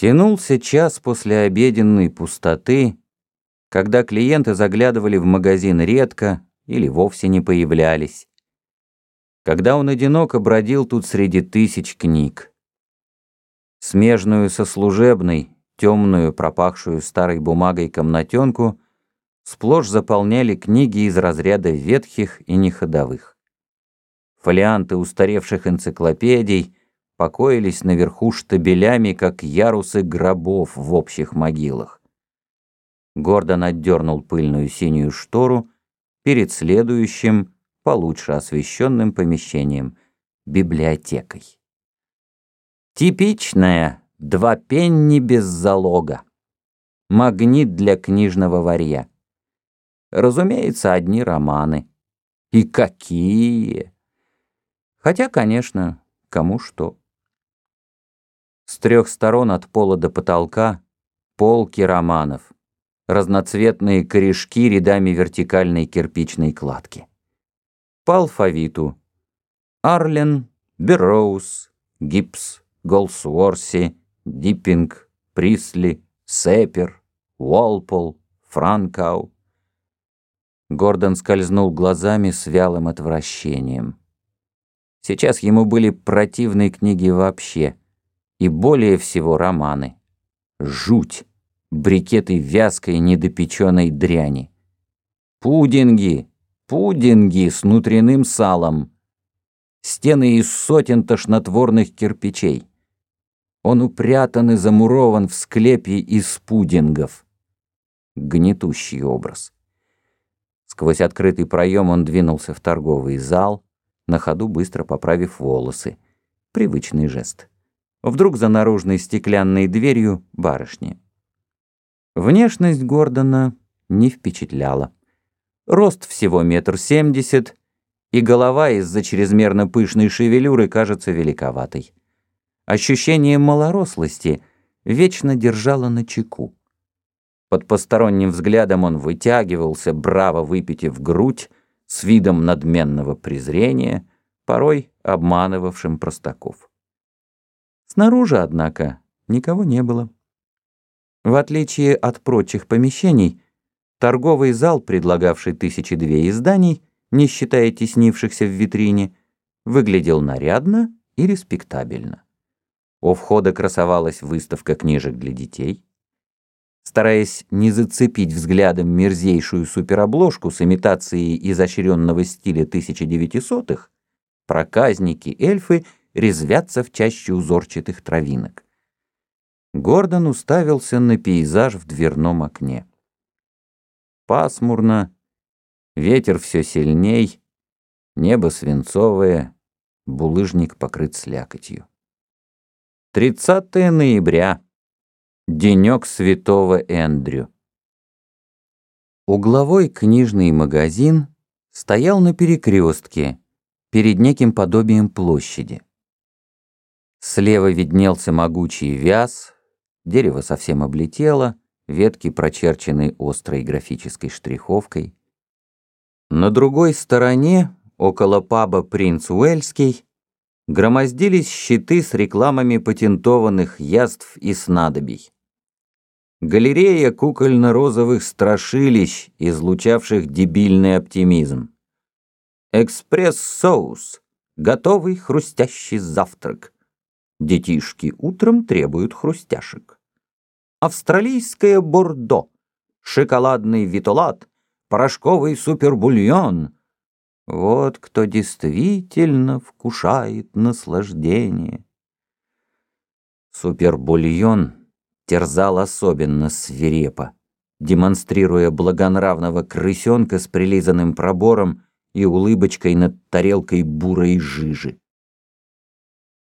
Тянулся час после обеденной пустоты, когда клиенты заглядывали в магазин редко или вовсе не появлялись. Когда он одиноко бродил тут среди тысяч книг. Смежную со служебной, темную, пропахшую старой бумагой комнатенку сплошь заполняли книги из разряда ветхих и неходовых. Фолианты устаревших энциклопедий — покоились наверху штабелями, как ярусы гробов в общих могилах. Гордон отдернул пыльную синюю штору перед следующим, получше освещенным помещением — библиотекой. Типичная, два пенни без залога. Магнит для книжного варья. Разумеется, одни романы. И какие! Хотя, конечно, кому что. Трех сторон от пола до потолка полки романов, разноцветные корешки рядами вертикальной кирпичной кладки. По алфавиту Арлен, Берроуз, Гибс, Голсуорси, Диппинг, Присли, Сепер, Уолпол, Франкау. Гордон скользнул глазами с вялым отвращением. Сейчас ему были противны книги вообще — и более всего романы. Жуть, брикеты вязкой недопеченной дряни. Пудинги, пудинги с внутренним салом. Стены из сотен тошнотворных кирпичей. Он упрятан и замурован в склепе из пудингов. Гнетущий образ. Сквозь открытый проем он двинулся в торговый зал, на ходу быстро поправив волосы. Привычный жест. Вдруг за наружной стеклянной дверью барышни. Внешность Гордона не впечатляла. Рост всего метр семьдесят, и голова из-за чрезмерно пышной шевелюры кажется великоватой. Ощущение малорослости вечно держало на чеку. Под посторонним взглядом он вытягивался, браво выпитив грудь, с видом надменного презрения, порой обманывавшим простаков. Снаружи, однако, никого не было. В отличие от прочих помещений, торговый зал, предлагавший тысячи две изданий, не считая теснившихся в витрине, выглядел нарядно и респектабельно. У входа красовалась выставка книжек для детей. Стараясь не зацепить взглядом мерзейшую суперобложку с имитацией изощренного стиля 1900-х, проказники-эльфы — резвятся в чаще узорчатых травинок. Гордон уставился на пейзаж в дверном окне. Пасмурно, ветер все сильней, небо свинцовое, булыжник покрыт слякотью. 30 ноября. Денек святого Эндрю. Угловой книжный магазин стоял на перекрестке перед неким подобием площади. Слева виднелся могучий вяз, дерево совсем облетело, ветки прочерчены острой графической штриховкой. На другой стороне, около паба «Принц Уэльский», громоздились щиты с рекламами патентованных яств и снадобий. Галерея кукольно-розовых страшилищ, излучавших дебильный оптимизм. Экспресс-соус, готовый хрустящий завтрак. Детишки утром требуют хрустяшек. Австралийское бордо, шоколадный витолат, порошковый супербульон. Вот кто действительно вкушает наслаждение. Супербульон терзал особенно свирепо, демонстрируя благонравного крысенка с прилизанным пробором и улыбочкой над тарелкой бурой жижи.